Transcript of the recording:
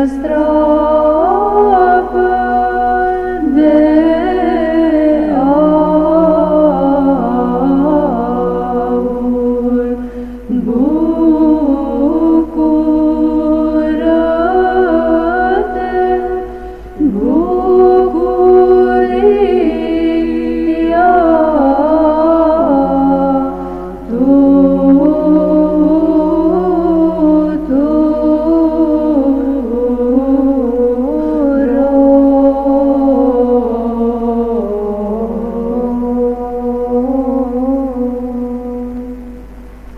nuestro.